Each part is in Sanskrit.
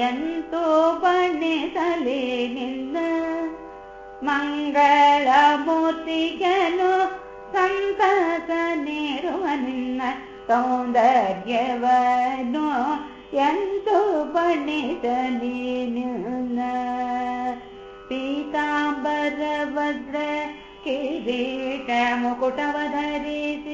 ಎಂತೂ ಬಣ್ಣಿಸಲಿ ನಿನ್ನ ಮಂಗಳ ಮೂರ್ತಿಗನು ಸಂತಸ ನೀಡುವ ನಿನ್ನ ಸೌಂದರ್ಯವನು ಎಂತೂ ಬಣ್ಣಿಸಲಿ ನಿನ್ನ ಪೀತಾಂಬರ ವಜ್ರ ಕಿರೀಟ ಮುಕುಟವ ಧರಿಸಿ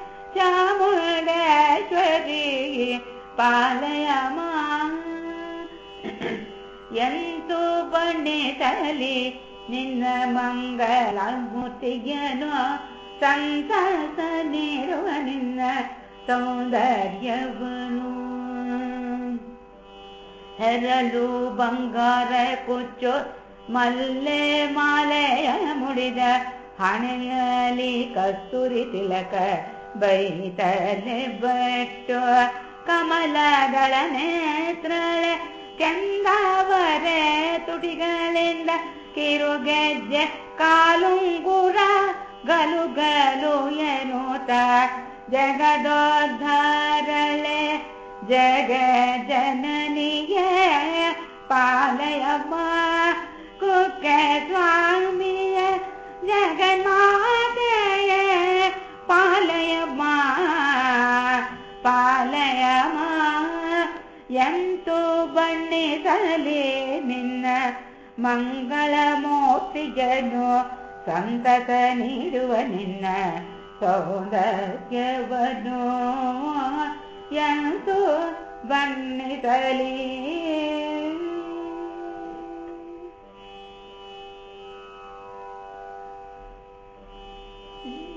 ಚಾಮುಂಡೇಶ್ವರಿ ಪಾಲಯಮ್ಮ ಎಂತೂ ಬಣ್ಣಿಸಲಿ ನಿನ್ನ ಮಂಗಳ ಮೂರ್ತಿಯನು ಸಂತಸ ನೀಡುವ ನಿನ್ನ ಸೌಂದರ್ಯವನು ಹೆರಲು ಬಂಗಾರ ಕುಚ್ಚು ಮಲ್ಲೆ ಮಾಲೆಯ ಮುಡಿದ ಹಣೆಯಲಿ ಕಸ್ತೂರಿ ತಿಲಕ ಬೈತಲೆ ಬಟ್ಟು ಕಮಲದಳ ನೇತ್ರಳೆ ಕೆಂದವರೆ ತುಟಿಗಳಿಂದ ಕಿರುಗೆಜ್ಜೆ ಕಾಲುಂಗುರ ಗಲು ಗಲು ಎನ್ನುತ್ತ ಜಗದೋದ್ಧಾರಳೆ ಜಗ ಜನನಿಗೆ ಪಾಲಯಮ್ಮ ಎಂತೂ ಬಣ್ಣಿಸಲೇ ನಿನ್ನ ಮಂಗಳ ಮೂರ್ತಿಗನು ಸಂತಸ ನೀಡುವ ನಿನ್ನ ಸೌಂದರ್ಯವನು बन्ने ಬಣ್ಣಿಸಲಿ Mm-hmm.